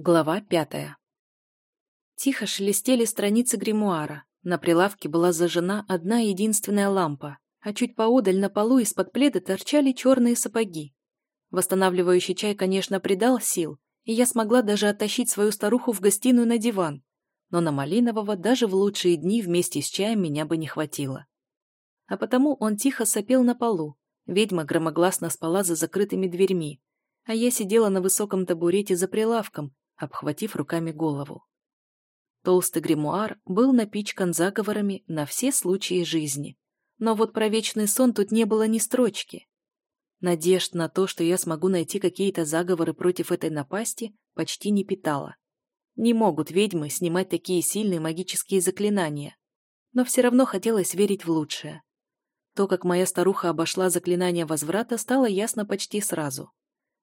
Глава пятая. Тихо шелестели страницы гримуара. На прилавке была зажжена одна единственная лампа, а чуть поодаль на полу из-под пледа торчали черные сапоги. Восстанавливающий чай, конечно, придал сил, и я смогла даже оттащить свою старуху в гостиную на диван, но на Малинового даже в лучшие дни вместе с чаем меня бы не хватило. А потому он тихо сопел на полу, ведьма громогласно спала за закрытыми дверьми, а я сидела на высоком табурете за прилавком, обхватив руками голову. Толстый гримуар был напичкан заговорами на все случаи жизни. Но вот про вечный сон тут не было ни строчки. Надежд на то, что я смогу найти какие-то заговоры против этой напасти, почти не питала. Не могут ведьмы снимать такие сильные магические заклинания. Но все равно хотелось верить в лучшее. То, как моя старуха обошла заклинание возврата, стало ясно почти сразу.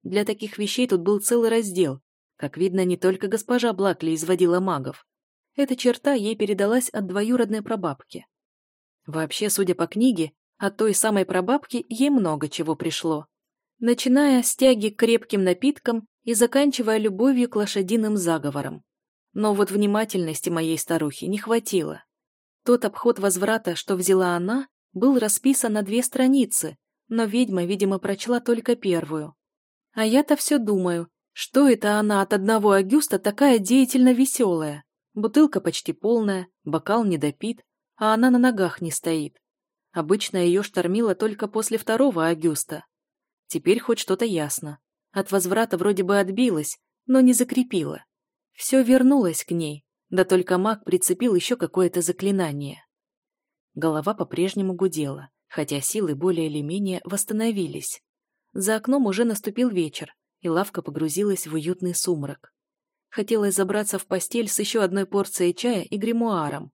Для таких вещей тут был целый раздел, как видно, не только госпожа Блакли изводила магов. Эта черта ей передалась от двоюродной прабабки. Вообще, судя по книге, от той самой прабабки ей много чего пришло. Начиная с тяги к крепким напиткам и заканчивая любовью к лошадиным заговорам. Но вот внимательности моей старухи не хватило. Тот обход возврата, что взяла она, был расписан на две страницы, но ведьма, видимо, прочла только первую. А я-то все думаю, что это она от одного Агюста такая деятельно веселая? Бутылка почти полная, бокал не допит, а она на ногах не стоит. Обычно ее штормило только после второго Агюста. Теперь хоть что-то ясно. От возврата вроде бы отбилась, но не закрепила. Все вернулось к ней, да только маг прицепил еще какое-то заклинание. Голова по-прежнему гудела, хотя силы более или менее восстановились. За окном уже наступил вечер, и лавка погрузилась в уютный сумрак. Хотелось забраться в постель с еще одной порцией чая и гримуаром.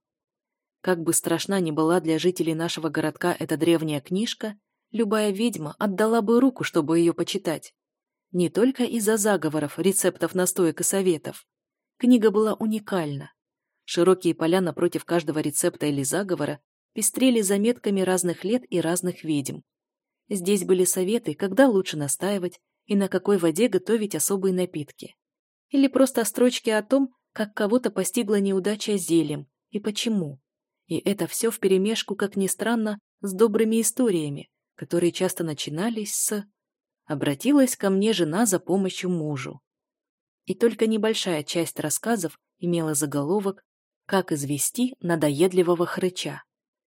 Как бы страшна ни была для жителей нашего городка эта древняя книжка, любая ведьма отдала бы руку, чтобы ее почитать. Не только из-за заговоров, рецептов, настоек и советов. Книга была уникальна. Широкие поля напротив каждого рецепта или заговора пестрели заметками разных лет и разных ведьм. Здесь были советы, когда лучше настаивать, и на какой воде готовить особые напитки. Или просто строчки о том, как кого-то постигла неудача с зельем и почему. И это все вперемешку, как ни странно, с добрыми историями, которые часто начинались с «Обратилась ко мне жена за помощью мужу». И только небольшая часть рассказов имела заголовок «Как извести надоедливого хрыча».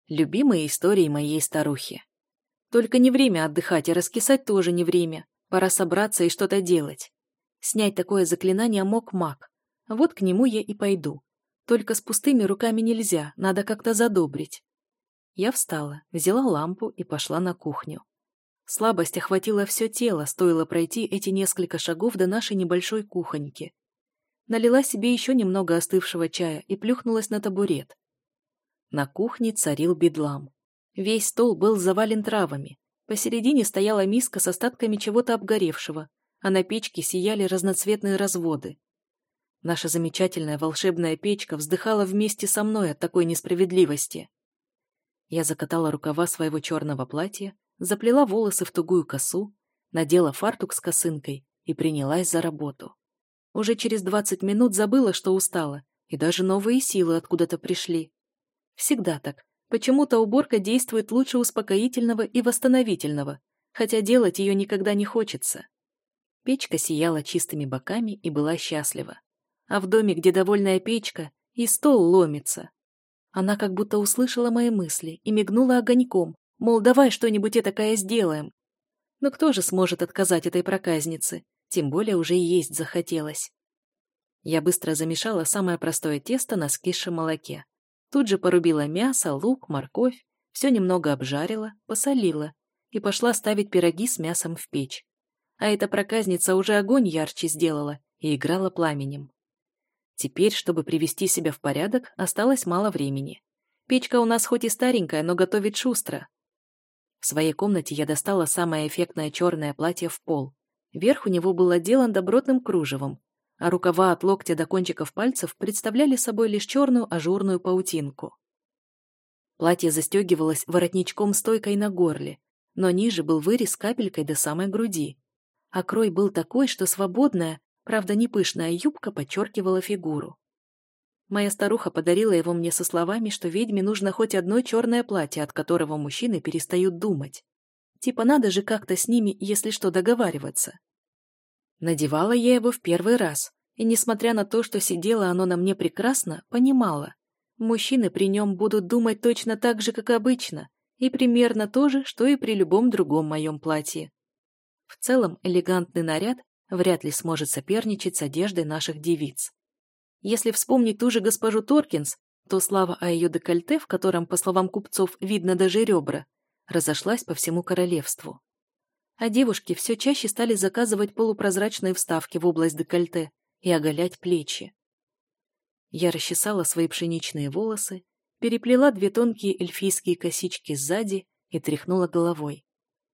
Любимые истории моей старухи. Только не время отдыхать, и раскисать тоже не время. Пора собраться и что-то делать. Снять такое заклинание мог маг. Вот к нему я и пойду. Только с пустыми руками нельзя, надо как-то задобрить. Я встала, взяла лампу и пошла на кухню. Слабость охватила все тело, стоило пройти эти несколько шагов до нашей небольшой кухоньки. Налила себе еще немного остывшего чая и плюхнулась на табурет. На кухне царил бедлам. Весь стол был завален травами, Посередине стояла миска с остатками чего-то обгоревшего, а на печке сияли разноцветные разводы. Наша замечательная волшебная печка вздыхала вместе со мной от такой несправедливости. Я закатала рукава своего черного платья, заплела волосы в тугую косу, надела фартук с косынкой и принялась за работу. Уже через двадцать минут забыла, что устала, и даже новые силы откуда-то пришли. Всегда так. Почему-то уборка действует лучше успокоительного и восстановительного, хотя делать ее никогда не хочется. Печка сияла чистыми боками и была счастлива. А в доме, где довольная печка, и стол ломится. Она как будто услышала мои мысли и мигнула огоньком, мол, давай что-нибудь этакое сделаем. Но кто же сможет отказать этой проказнице? Тем более уже есть захотелось. Я быстро замешала самое простое тесто на скисшем молоке, Тут же порубила мясо, лук, морковь, все немного обжарила, посолила и пошла ставить пироги с мясом в печь. А эта проказница уже огонь ярче сделала и играла пламенем. Теперь, чтобы привести себя в порядок, осталось мало времени. Печка у нас хоть и старенькая, но готовит шустро. В своей комнате я достала самое эффектное черное платье в пол. Верх у него был отделан добротным кружевом, а рукава от локтя до кончиков пальцев представляли собой лишь черную ажурную паутинку. Платье застегивалось воротничком-стойкой на горле, но ниже был вырез капелькой до самой груди. А крой был такой, что свободная, Правда, не пышная юбка подчеркивала фигуру. Моя старуха подарила его мне со словами, что ведьме нужно хоть одно черное платье, от которого мужчины перестают думать. Типа надо же как-то с ними, если что, договариваться. Надевала я его в первый раз, и, несмотря на то, что сидело оно на мне прекрасно, понимала. Мужчины при нем будут думать точно так же, как обычно, и примерно то же, что и при любом другом моем платье. В целом, элегантный наряд вряд ли сможет соперничать с одеждой наших девиц. Если вспомнить ту же госпожу Торкинс, то слава о ее декольте, в котором, по словам купцов, видно даже ребра, разошлась по всему королевству. А девушки все чаще стали заказывать полупрозрачные вставки в область декольте и оголять плечи. Я расчесала свои пшеничные волосы, переплела две тонкие эльфийские косички сзади и тряхнула головой.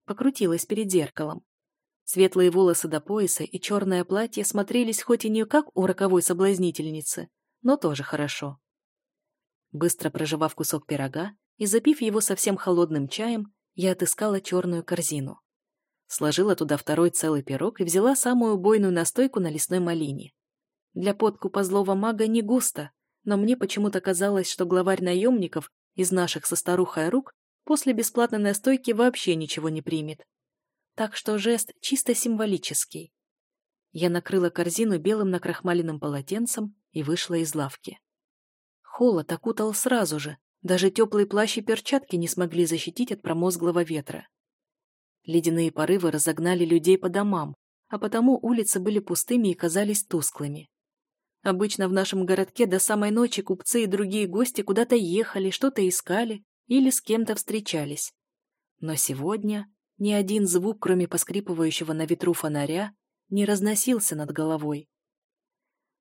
Покрутилась перед зеркалом. Светлые волосы до пояса и черное платье смотрелись хоть и не как у роковой соблазнительницы, но тоже хорошо. Быстро проживав кусок пирога и запив его совсем холодным чаем, я отыскала черную корзину. Сложила туда второй целый пирог и взяла самую убойную настойку на лесной малине. Для подкупа злого мага не густо, но мне почему-то казалось, что главарь наемников из наших со старухой рук после бесплатной настойки вообще ничего не примет так что жест чисто символический. Я накрыла корзину белым накрахмаленным полотенцем и вышла из лавки. Холод окутал сразу же, даже теплые плащи и перчатки не смогли защитить от промозглого ветра. Ледяные порывы разогнали людей по домам, а потому улицы были пустыми и казались тусклыми. Обычно в нашем городке до самой ночи купцы и другие гости куда-то ехали, что-то искали или с кем-то встречались. Но сегодня ни один звук, кроме поскрипывающего на ветру фонаря, не разносился над головой.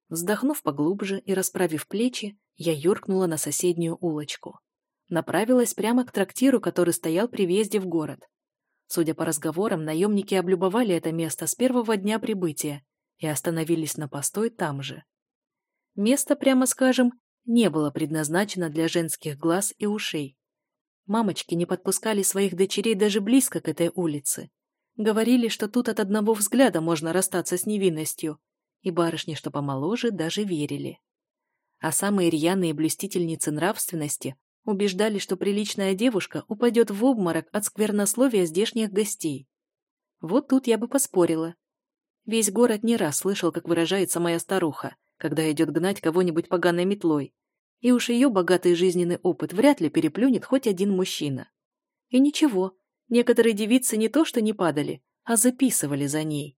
Вздохнув поглубже и расправив плечи, я юркнула на соседнюю улочку. Направилась прямо к трактиру, который стоял при въезде в город. Судя по разговорам, наемники облюбовали это место с первого дня прибытия и остановились на постой там же. Место, прямо скажем, не было предназначено для женских глаз и ушей. Мамочки не подпускали своих дочерей даже близко к этой улице. Говорили, что тут от одного взгляда можно расстаться с невинностью, и барышни, что помоложе, даже верили. А самые рьяные блюстительницы нравственности убеждали, что приличная девушка упадет в обморок от сквернословия здешних гостей. Вот тут я бы поспорила. Весь город не раз слышал, как выражается моя старуха, когда идет гнать кого-нибудь поганой метлой, и уж ее богатый жизненный опыт вряд ли переплюнет хоть один мужчина. И ничего, некоторые девицы не то что не падали, а записывали за ней.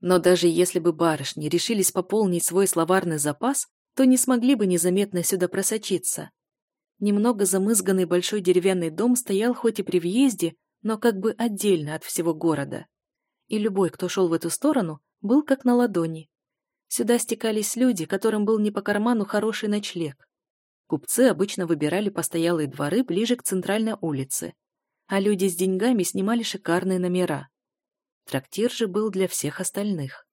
Но даже если бы барышни решились пополнить свой словарный запас, то не смогли бы незаметно сюда просочиться. Немного замызганный большой деревянный дом стоял хоть и при въезде, но как бы отдельно от всего города. И любой, кто шел в эту сторону, был как на ладони. Сюда стекались люди, которым был не по карману хороший ночлег. Купцы обычно выбирали постоялые дворы ближе к центральной улице, а люди с деньгами снимали шикарные номера. Трактир же был для всех остальных.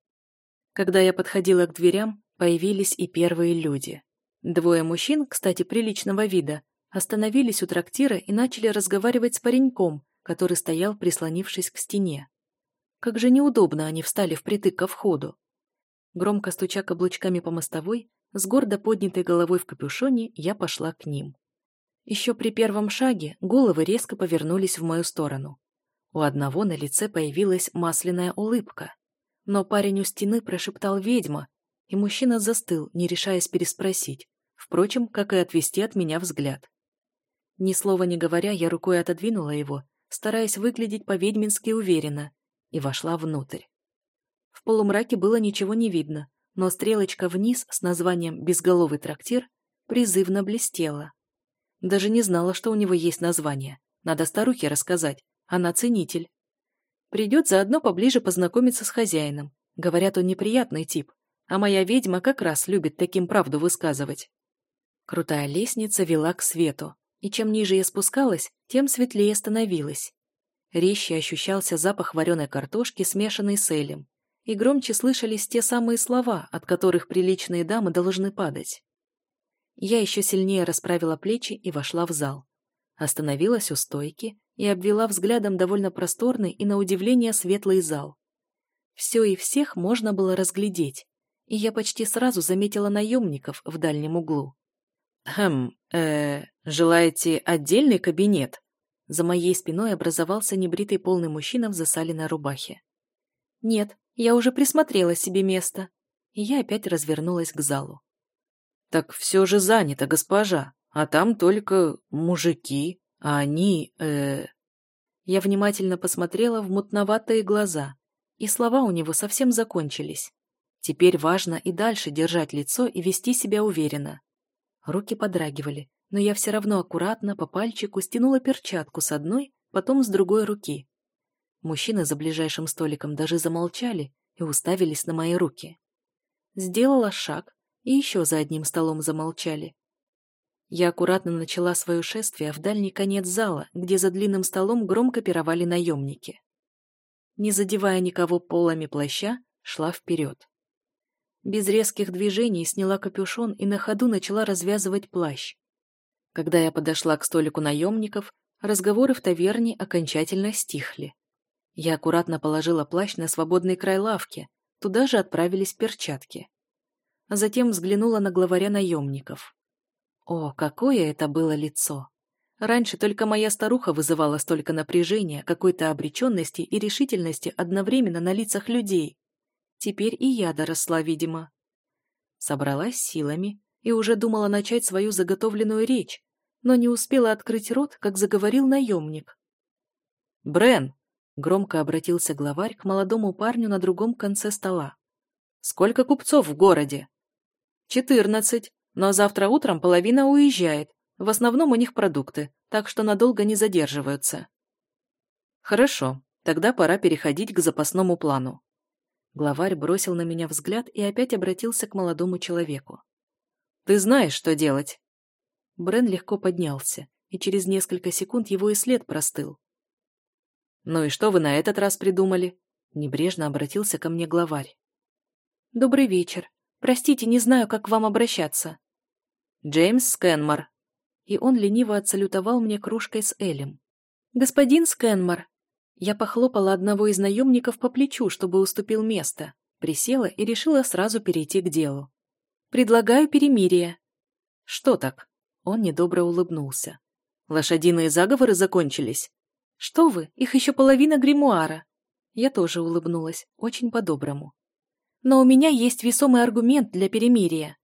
Когда я подходила к дверям, появились и первые люди. Двое мужчин, кстати, приличного вида, остановились у трактира и начали разговаривать с пареньком, который стоял, прислонившись к стене. Как же неудобно они встали впритык ко входу. Громко стуча каблучками по мостовой, с гордо поднятой головой в капюшоне, я пошла к ним. Еще при первом шаге головы резко повернулись в мою сторону. У одного на лице появилась масляная улыбка. Но парень у стены прошептал «ведьма», и мужчина застыл, не решаясь переспросить, впрочем, как и отвести от меня взгляд. Ни слова не говоря, я рукой отодвинула его, стараясь выглядеть по-ведьмински уверенно, и вошла внутрь. В полумраке было ничего не видно, но стрелочка вниз с названием «Безголовый трактир» призывно блестела. Даже не знала, что у него есть название. Надо старухе рассказать. Она ценитель. Придет заодно поближе познакомиться с хозяином. Говорят, он неприятный тип. А моя ведьма как раз любит таким правду высказывать. Крутая лестница вела к свету. И чем ниже я спускалась, тем светлее становилась. Резче ощущался запах вареной картошки, смешанный с элем и громче слышались те самые слова, от которых приличные дамы должны падать. Я еще сильнее расправила плечи и вошла в зал. Остановилась у стойки и обвела взглядом довольно просторный и, на удивление, светлый зал. Все и всех можно было разглядеть, и я почти сразу заметила наемников в дальнем углу. «Хм, э, желаете отдельный кабинет?» За моей спиной образовался небритый полный мужчина в засаленной рубахе. «Нет, я уже присмотрела себе место». И я опять развернулась к залу. «Так все же занято, госпожа, а там только мужики, а они, э...» Я внимательно посмотрела в мутноватые глаза, и слова у него совсем закончились. Теперь важно и дальше держать лицо и вести себя уверенно. Руки подрагивали, но я все равно аккуратно по пальчику стянула перчатку с одной, потом с другой руки. Мужчины за ближайшим столиком даже замолчали и уставились на мои руки. Сделала шаг, и еще за одним столом замолчали. Я аккуратно начала свое шествие в дальний конец зала, где за длинным столом громко пировали наемники. Не задевая никого полами плаща, шла вперед. Без резких движений сняла капюшон и на ходу начала развязывать плащ. Когда я подошла к столику наемников, разговоры в таверне окончательно стихли. Я аккуратно положила плащ на свободный край лавки, туда же отправились перчатки. А затем взглянула на главаря наемников. О, какое это было лицо! Раньше только моя старуха вызывала столько напряжения, какой-то обреченности и решительности одновременно на лицах людей. Теперь и я доросла, видимо. Собралась силами и уже думала начать свою заготовленную речь, но не успела открыть рот, как заговорил наемник. «Брен!» — громко обратился главарь к молодому парню на другом конце стола. «Сколько купцов в городе?» «Четырнадцать, но завтра утром половина уезжает. В основном у них продукты, так что надолго не задерживаются». «Хорошо, тогда пора переходить к запасному плану. Главарь бросил на меня взгляд и опять обратился к молодому человеку. «Ты знаешь, что делать!» Брен легко поднялся, и через несколько секунд его и след простыл. «Ну и что вы на этот раз придумали?» Небрежно обратился ко мне главарь. «Добрый вечер. Простите, не знаю, как к вам обращаться». «Джеймс Скенмор». И он лениво отсалютовал мне кружкой с Элем. «Господин Скенмор, я похлопала одного из наемников по плечу, чтобы уступил место, присела и решила сразу перейти к делу. «Предлагаю перемирие». «Что так?» Он недобро улыбнулся. «Лошадиные заговоры закончились?» «Что вы, их еще половина гримуара». Я тоже улыбнулась, очень по-доброму. «Но у меня есть весомый аргумент для перемирия».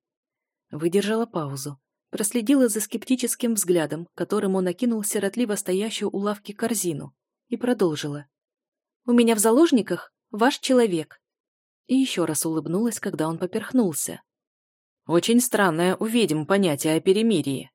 Выдержала паузу, проследила за скептическим взглядом, которым он окинул сиротливо стоящую у лавки корзину, и продолжила. «У меня в заложниках ваш человек». И еще раз улыбнулась, когда он поперхнулся. «Очень странное у ведьм понятие о перемирии».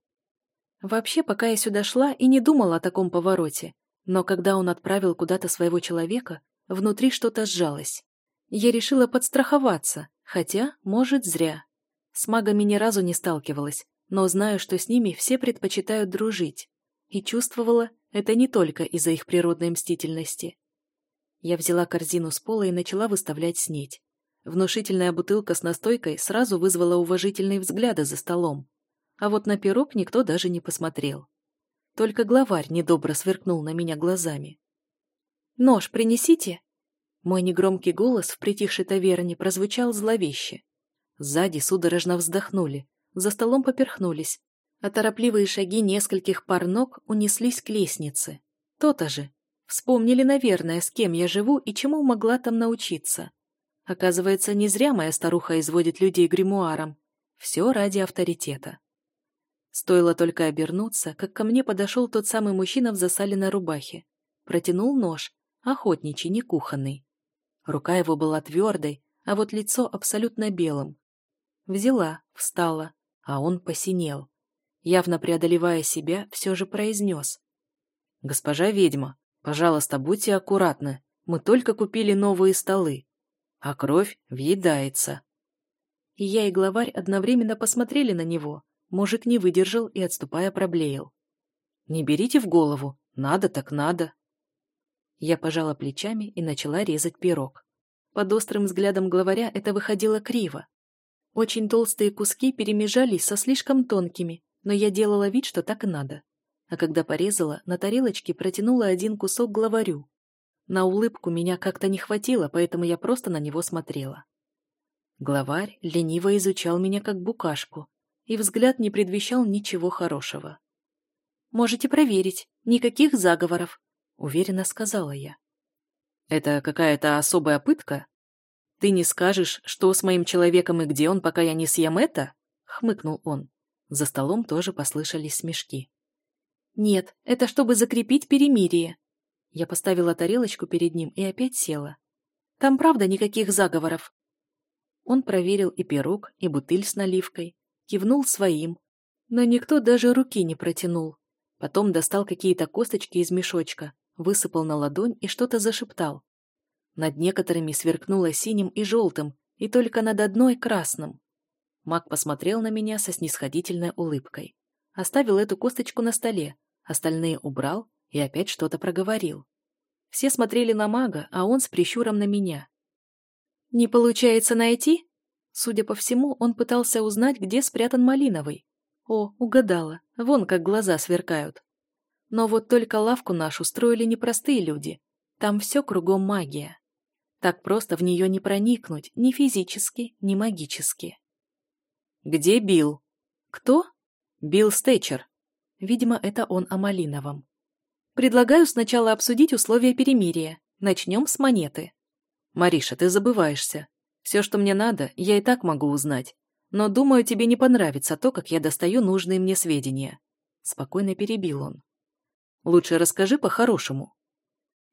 Вообще, пока я сюда шла и не думала о таком повороте, но когда он отправил куда-то своего человека, внутри что-то сжалось. Я решила подстраховаться, хотя, может, зря. С магами ни разу не сталкивалась, но знаю, что с ними все предпочитают дружить. И чувствовала, это не только из-за их природной мстительности. Я взяла корзину с пола и начала выставлять снеть. Внушительная бутылка с настойкой сразу вызвала уважительные взгляды за столом. А вот на пирог никто даже не посмотрел. Только главарь недобро сверкнул на меня глазами. «Нож принесите!» Мой негромкий голос в притихшей таверне прозвучал зловеще. Сзади судорожно вздохнули, за столом поперхнулись, а торопливые шаги нескольких пар ног унеслись к лестнице. То-то же. Вспомнили, наверное, с кем я живу и чему могла там научиться. Оказывается, не зря моя старуха изводит людей гримуаром. Все ради авторитета. Стоило только обернуться, как ко мне подошел тот самый мужчина в засаленной рубахе. Протянул нож, охотничий, не кухонный. Рука его была твердой, а вот лицо абсолютно белым. Взяла, встала, а он посинел явно преодолевая себя, все же произнес. «Госпожа ведьма, пожалуйста, будьте аккуратны. Мы только купили новые столы, а кровь въедается». И я и главарь одновременно посмотрели на него. Мужик не выдержал и, отступая, проблеял. «Не берите в голову. Надо так надо». Я пожала плечами и начала резать пирог. Под острым взглядом главаря это выходило криво. Очень толстые куски перемежались со слишком тонкими, но я делала вид, что так и надо. А когда порезала, на тарелочке протянула один кусок главарю. На улыбку меня как-то не хватило, поэтому я просто на него смотрела. Главарь лениво изучал меня как букашку, и взгляд не предвещал ничего хорошего. «Можете проверить, никаких заговоров», — уверенно сказала я. «Это какая-то особая пытка? Ты не скажешь, что с моим человеком и где он, пока я не съем это?» — хмыкнул он. За столом тоже послышались смешки. «Нет, это чтобы закрепить перемирие». Я поставила тарелочку перед ним и опять села. «Там правда никаких заговоров?» Он проверил и пирог, и бутыль с наливкой, кивнул своим, но никто даже руки не протянул. Потом достал какие-то косточки из мешочка, высыпал на ладонь и что-то зашептал. Над некоторыми сверкнуло синим и желтым, и только над одной — красным. Маг посмотрел на меня со снисходительной улыбкой. Оставил эту косточку на столе, остальные убрал и опять что-то проговорил. Все смотрели на мага, а он с прищуром на меня. «Не получается найти?» Судя по всему, он пытался узнать, где спрятан Малиновый. О, угадала, вон как глаза сверкают. Но вот только лавку нашу строили непростые люди. Там все кругом магия. Так просто в нее не проникнуть ни физически, ни магически. «Где Билл?» «Кто?» «Билл Стэтчер». Видимо, это он о Малиновом. «Предлагаю сначала обсудить условия перемирия. Начнем с монеты». «Мариша, ты забываешься. Все, что мне надо, я и так могу узнать. Но, думаю, тебе не понравится то, как я достаю нужные мне сведения». Спокойно перебил он. «Лучше расскажи по-хорошему».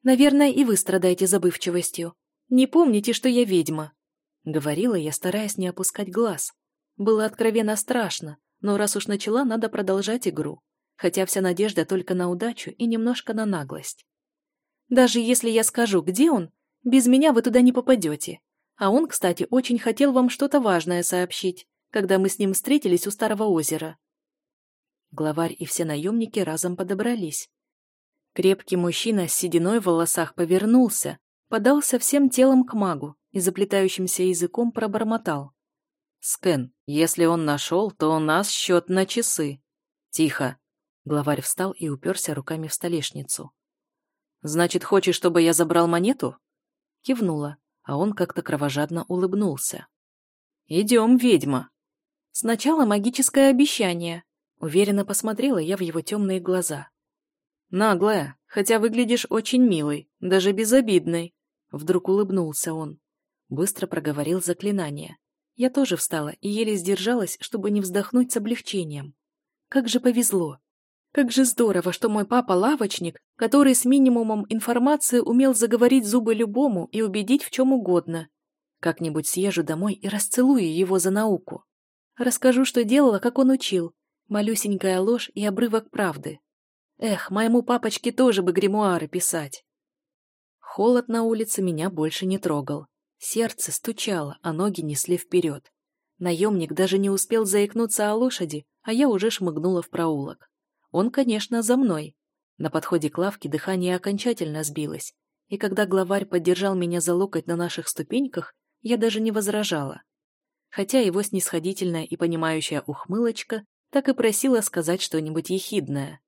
«Наверное, и вы страдаете забывчивостью. Не помните, что я ведьма?» Говорила я, стараясь не опускать глаз. Было откровенно страшно, но раз уж начала, надо продолжать игру. Хотя вся надежда только на удачу и немножко на наглость. Даже если я скажу, где он, без меня вы туда не попадете. А он, кстати, очень хотел вам что-то важное сообщить, когда мы с ним встретились у Старого озера. Главарь и все наемники разом подобрались. Крепкий мужчина с сединой в волосах повернулся, подался всем телом к магу и заплетающимся языком пробормотал. «Скэн, если он нашел, то у нас счет на часы». «Тихо!» Главарь встал и уперся руками в столешницу. «Значит, хочешь, чтобы я забрал монету?» Кивнула а он как-то кровожадно улыбнулся. «Идем, ведьма!» «Сначала магическое обещание», — уверенно посмотрела я в его темные глаза. «Наглая, хотя выглядишь очень милой, даже безобидной», — вдруг улыбнулся он. Быстро проговорил заклинание. Я тоже встала и еле сдержалась, чтобы не вздохнуть с облегчением. Как же повезло. Как же здорово, что мой папа лавочник, который с минимумом информации умел заговорить зубы любому и убедить в чем угодно. Как-нибудь съезжу домой и расцелую его за науку. Расскажу, что делала, как он учил. Малюсенькая ложь и обрывок правды. Эх, моему папочке тоже бы гримуары писать. Холод на улице меня больше не трогал. Сердце стучало, а ноги несли вперед. Наемник даже не успел заикнуться о лошади, а я уже шмыгнула в проулок. Он, конечно, за мной. На подходе к лавке дыхание окончательно сбилось, и когда главарь поддержал меня за локоть на наших ступеньках, я даже не возражала. Хотя его снисходительная и понимающая ухмылочка так и просила сказать что-нибудь ехидное.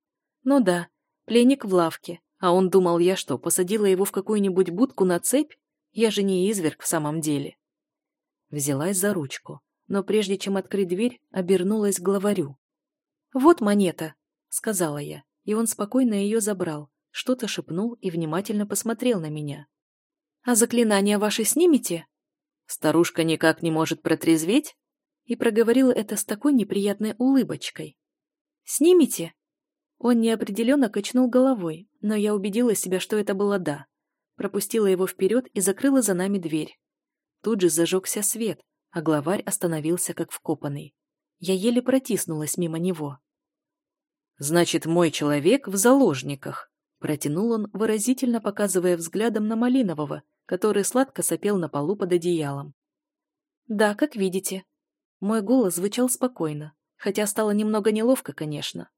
Ну да, пленник в лавке, а он думал, я что, посадила его в какую-нибудь будку на цепь? Я же не изверг в самом деле. Взялась за ручку, но прежде чем открыть дверь, обернулась к главарю. «Вот монета», сказала я, и он спокойно ее забрал, что-то шепнул и внимательно посмотрел на меня. «А заклинание ваши снимете?» «Старушка никак не может протрезветь?» И проговорила это с такой неприятной улыбочкой. «Снимете?» Он неопределенно качнул головой, но я убедила себя, что это было «да». Пропустила его вперед и закрыла за нами дверь. Тут же зажегся свет, а главарь остановился как вкопанный. Я еле протиснулась мимо него. «Значит, мой человек в заложниках», — протянул он, выразительно показывая взглядом на Малинового, который сладко сопел на полу под одеялом. «Да, как видите». Мой голос звучал спокойно, хотя стало немного неловко, конечно.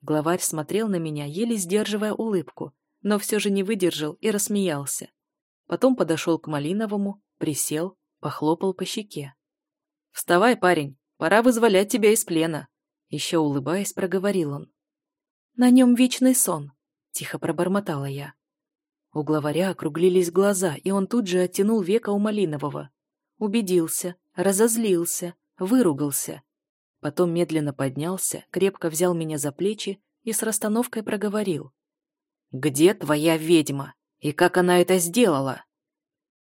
Главарь смотрел на меня, еле сдерживая улыбку, но все же не выдержал и рассмеялся. Потом подошел к Малиновому, присел, похлопал по щеке. «Вставай, парень, пора вызволять тебя из плена», еще улыбаясь, проговорил он. «На нем вечный сон», — тихо пробормотала я. У главаря округлились глаза, и он тут же оттянул века у Малинового. Убедился, разозлился, выругался. Потом медленно поднялся, крепко взял меня за плечи и с расстановкой проговорил. «Где твоя ведьма? И как она это сделала?»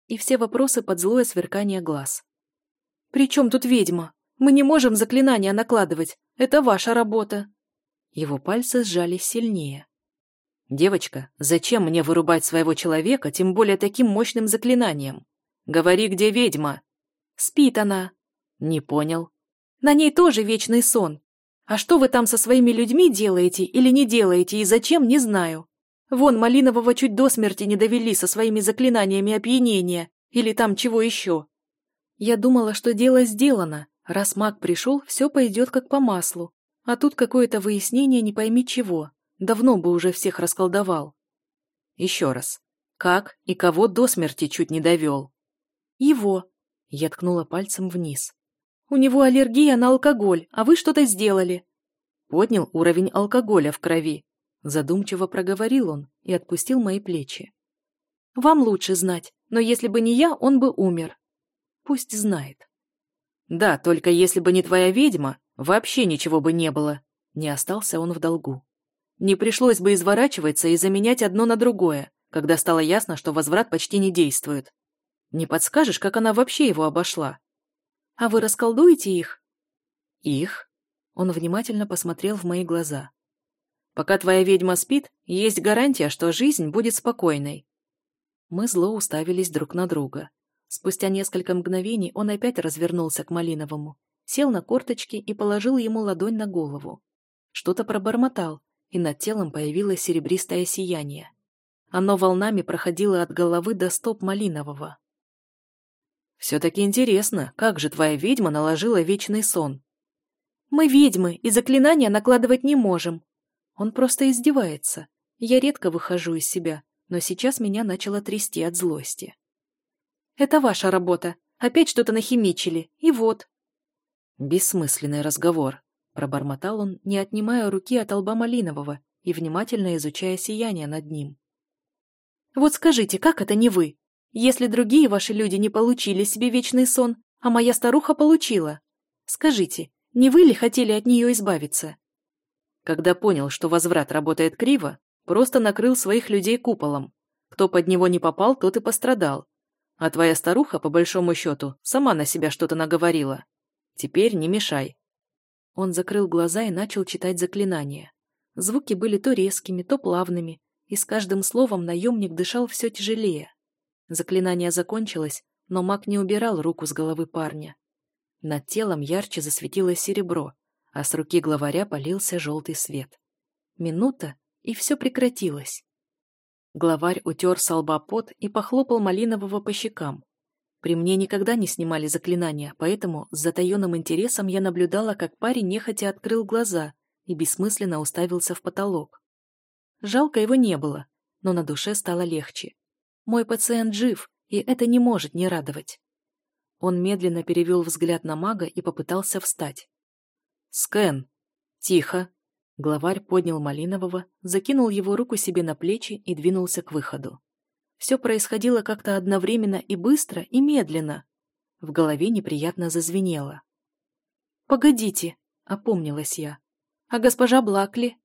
И все вопросы под злое сверкание глаз. «При чем тут ведьма? Мы не можем заклинания накладывать. Это ваша работа». Его пальцы сжались сильнее. «Девочка, зачем мне вырубать своего человека, тем более таким мощным заклинанием? Говори, где ведьма?» «Спит она». «Не понял». «На ней тоже вечный сон. А что вы там со своими людьми делаете или не делаете и зачем, не знаю. Вон Малинового чуть до смерти не довели со своими заклинаниями опьянения или там чего еще. Я думала, что дело сделано. Раз маг пришел, все пойдет как по маслу. А тут какое-то выяснение не пойми чего. Давно бы уже всех расколдовал. Еще раз. Как и кого до смерти чуть не довел? Его. Я ткнула пальцем вниз. У него аллергия на алкоголь, а вы что-то сделали. Поднял уровень алкоголя в крови. Задумчиво проговорил он и отпустил мои плечи. Вам лучше знать, но если бы не я, он бы умер. Пусть знает. Да, только если бы не твоя ведьма, вообще ничего бы не было. Не остался он в долгу. Не пришлось бы изворачиваться и заменять одно на другое, когда стало ясно, что возврат почти не действует. Не подскажешь, как она вообще его обошла? А вы расколдуете их? Их? Он внимательно посмотрел в мои глаза. Пока твоя ведьма спит, есть гарантия, что жизнь будет спокойной. Мы зло уставились друг на друга. Спустя несколько мгновений он опять развернулся к Малиновому, сел на корточки и положил ему ладонь на голову. Что-то пробормотал, и над телом появилось серебристое сияние. Оно волнами проходило от головы до стоп Малинового. «Все-таки интересно, как же твоя ведьма наложила вечный сон?» «Мы ведьмы, и заклинания накладывать не можем. Он просто издевается. Я редко выхожу из себя, но сейчас меня начало трясти от злости. «Это ваша работа. Опять что-то нахимичили. И вот». «Бессмысленный разговор», Пробормотал он, не отнимая руки от лба Малинового и внимательно изучая сияние над ним. «Вот скажите, как это не вы? Если другие ваши люди не получили себе вечный сон, а моя старуха получила? Скажите, не вы ли хотели от нее избавиться?» Когда понял, что возврат работает криво, просто накрыл своих людей куполом. Кто под него не попал, тот и пострадал. А твоя старуха, по большому счету, сама на себя что-то наговорила. Теперь не мешай. Он закрыл глаза и начал читать заклинания. Звуки были то резкими, то плавными, и с каждым словом наемник дышал все тяжелее. Заклинание закончилось, но маг не убирал руку с головы парня. Над телом ярче засветилось серебро, а с руки главаря полился желтый свет. Минута, и все прекратилось. Главарь утер с лба пот и похлопал Малинового по щекам. При мне никогда не снимали заклинания, поэтому с затаенным интересом я наблюдала, как парень нехотя открыл глаза и бессмысленно уставился в потолок. Жалко его не было, но на душе стало легче. Мой пациент жив, и это не может не радовать. Он медленно перевел взгляд на мага и попытался встать. «Скэн! Тихо!» Главарь поднял Малинового, закинул его руку себе на плечи и двинулся к выходу. Все происходило как-то одновременно и быстро, и медленно. В голове неприятно зазвенело. «Погодите», — опомнилась я. «А госпожа Блакли?»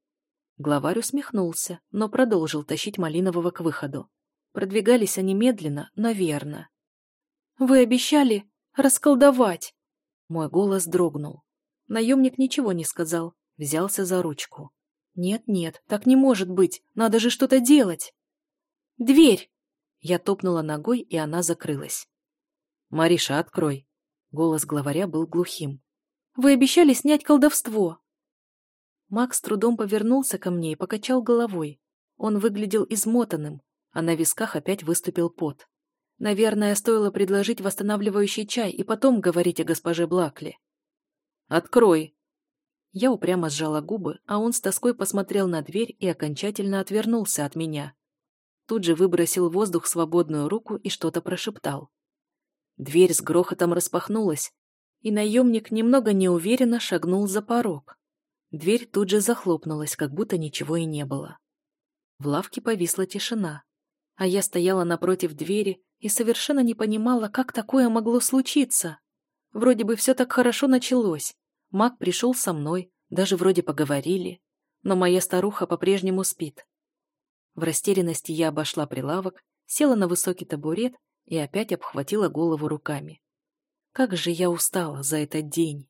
Главарь усмехнулся, но продолжил тащить Малинового к выходу. Продвигались они медленно, но верно. «Вы обещали расколдовать!» Мой голос дрогнул. Наемник ничего не сказал, взялся за ручку. «Нет-нет, так не может быть, надо же что-то делать!» «Дверь!» Я топнула ногой, и она закрылась. «Мариша, открой!» Голос главаря был глухим. «Вы обещали снять колдовство!» Макс трудом повернулся ко мне и покачал головой. Он выглядел измотанным, а на висках опять выступил пот. Наверное, стоило предложить восстанавливающий чай и потом говорить о госпоже Блакли. «Открой!» Я упрямо сжала губы, а он с тоской посмотрел на дверь и окончательно отвернулся от меня тут же выбросил в воздух свободную руку и что-то прошептал. Дверь с грохотом распахнулась, и наемник немного неуверенно шагнул за порог. Дверь тут же захлопнулась, как будто ничего и не было. В лавке повисла тишина. а я стояла напротив двери и совершенно не понимала, как такое могло случиться. Вроде бы все так хорошо началось. Маг пришел со мной, даже вроде поговорили, но моя старуха по-прежнему спит. В растерянности я обошла прилавок, села на высокий табурет и опять обхватила голову руками. Как же я устала за этот день.